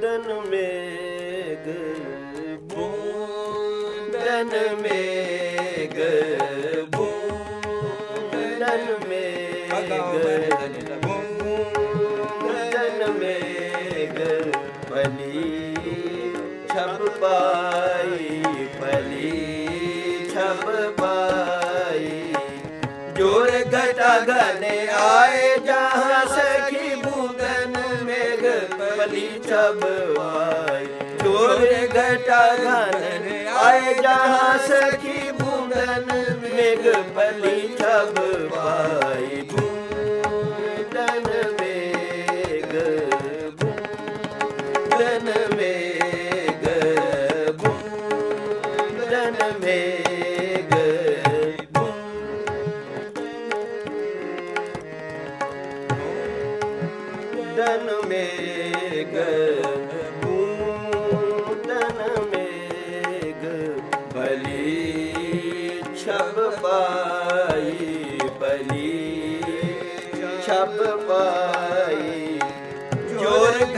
ਬੂੰਦਨ ਮੇਗ ਬੂੰਦਨ ਮੇਗ ਬੂੰਦਨ ਮੇਗ ਬੂੰਦਨ ਮੇਗ ਬਲੀ ਛਬ ਪਾਈ, ਬਲੀ ਛਬ ਪਾਈ। ਜੋਰ ਘਟਾ ਗਨੇ ਆਏ ਜਹਾਂ पली छब आए जोर घटा घने आए जहाँ सखी बूंदन मेघ पली छब पाई बूंदन मेघ बूंदन मेघ बूंदन मेघ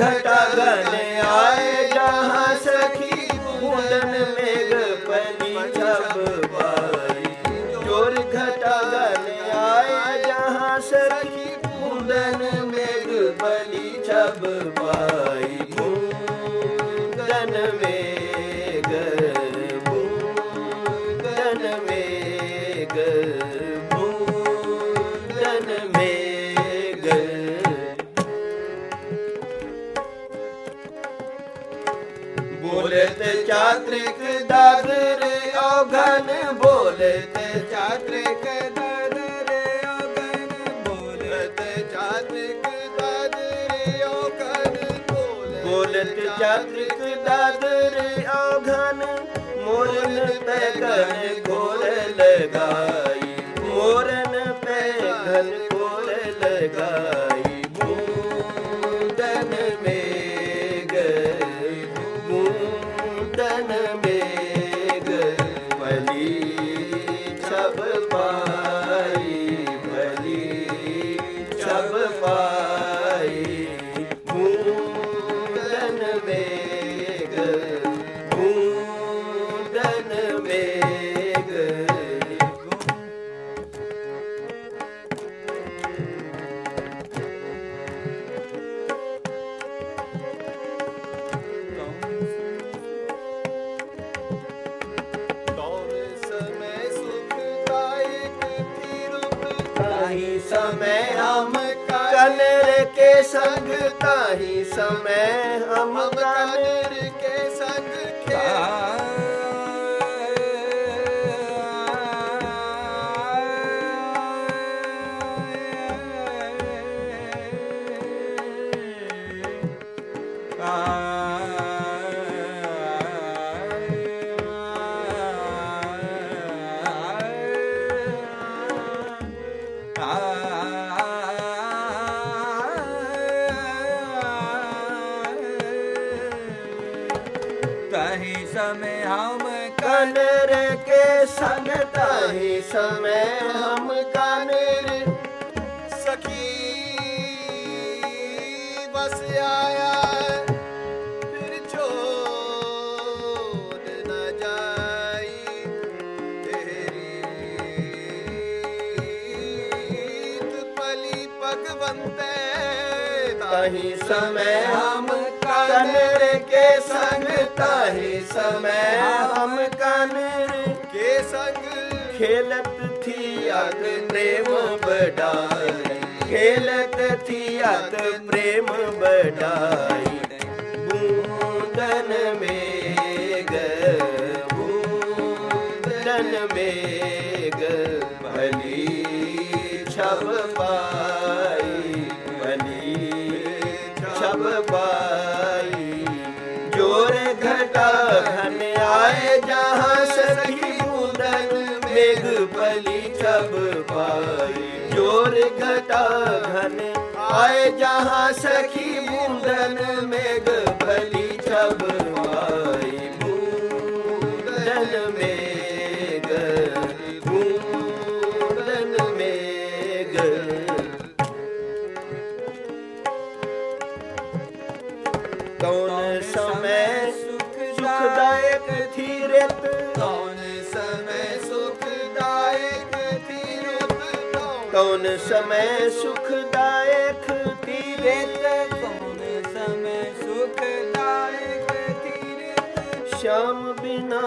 ਜੋਰ ਘਟਾ ਗਨ ਆਏ ਜਹਾਂ ਸਖੀ ਬੂਦਨ ਮੇਗ ਬਲੀ ਛਬ ਪਾਈ ਜੋਰ ਘਟਾ ਗਨ ਆਏ ਜਹਾਂ ਸਖੀ ਬੂਦਨ ਮੇਗ ਬਲੀ ਛਬ ਪਾਈ ਬੂਦਨ ਬੋਲਤ ਚਾਤ੍ਰਿਕ ਦਾਦਰ ਔਗਨ ਬੋਲਤ ਚਾਤ੍ਰਿਕ ਦਾਦਰ ਔਗਨ ਬੋਲਤ ਚਾਤ੍ਰਿਕ ਦਾਦਰ ਔਗਨ ਬੋਲਤ ਚਾਤ੍ਰਿਕ ਦਾਦਰ ਔਗਨ ਮੋਰਨ ਪੈ ਗਨ ਗੋਲ ਲਗਾਈ ਮੋਰਨ ਪੈ ਗਨ ਗੋਲ ਲਗਾਈ ਬੂੰਦਨ ਤਾਹੀ ਸਮੈ ਹਮ ਕਨਰ ਕੇ ਸੰਗ ਤਾਹੀ ਸਮੈ ਹਮ ਸਮੇ ਕਨਰ ਕੇ ਸੰਗ ਤਾਹੀ ਸਮੈ ਕਨਰ ਸਖੀ ਬਸ ਆਇਆ ਫਿਰ ਜਾਈ। ਤੇਰੀ ਪਲੀ ਭਗਵੰਤੇ ਤਾਹੀ ਸਮੈ ਹਮ ਕਨਰ ਕੇ ਸੰਗ ਤਾਹੀ ਸਮੈ ਹਮ ਕਨਰ ਕੇ ਸੰਗ ਖੇਲਤ ਥੀ ਅਤ ਪ੍ਰੇਮ ਬਡਾਈ ਖੇਲਤ ਥੀ ਅਤ ਪ੍ਰੇਮ ਬਡਾਈ ਬੂੰਦਨ ਮੇਗ ਬੂੰਦਨ ਮੇਗ ਭਲੀ सब पाई जोर घटा घन आए जहाँ सखी मुंडन मेघ बलि छब आई मुंडन मेघ मुंडन मेघ कौन समय सुखदायक थी रेत ਸਮੈ ਸੁਖਦਾਇਕ ਤੀਰੇ ਤੀਰਤ ਕੌਣ ਸਮੈ ਸੁਖਦਾਇਕ ਤੀਰਤ ਸ਼ਾਮ ਬਿਨਾ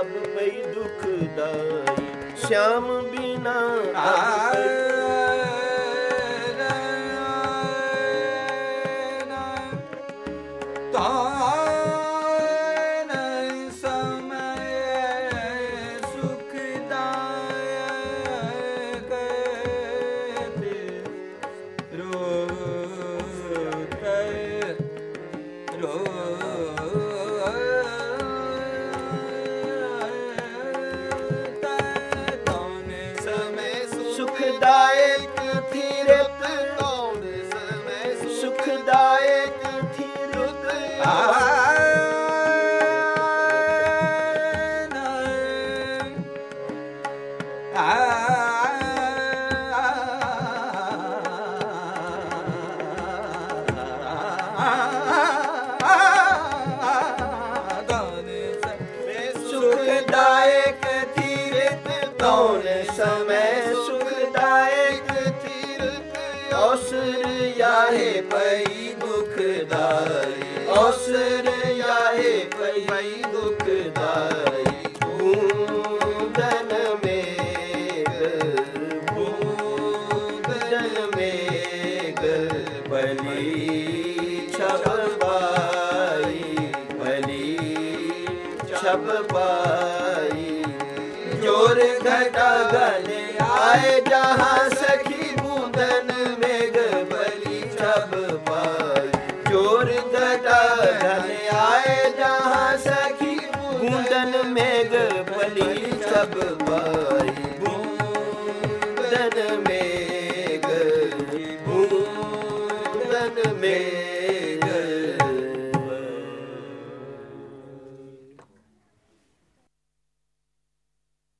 ਅਬ ਪਈ ਦੁਖਦਾਈ ਸ਼ਾਮ ਬਿਨਾ ਅਬ ਔਸਰ ਯਾਹੇ ਪਈ ਦੁਖਦਾਈ ਔਸਰ ਯਾਹੇ ਪਈ ਦੁਖਦਾਈ ਬੂੰਦਨ ਮੇਗ ਬੂੰਦਨ ਮੇਗ ਬਲੀ ਛਬ ਪਾਈ ਬਲੀ ਜੋਰ ਘਟਾ ਗਲ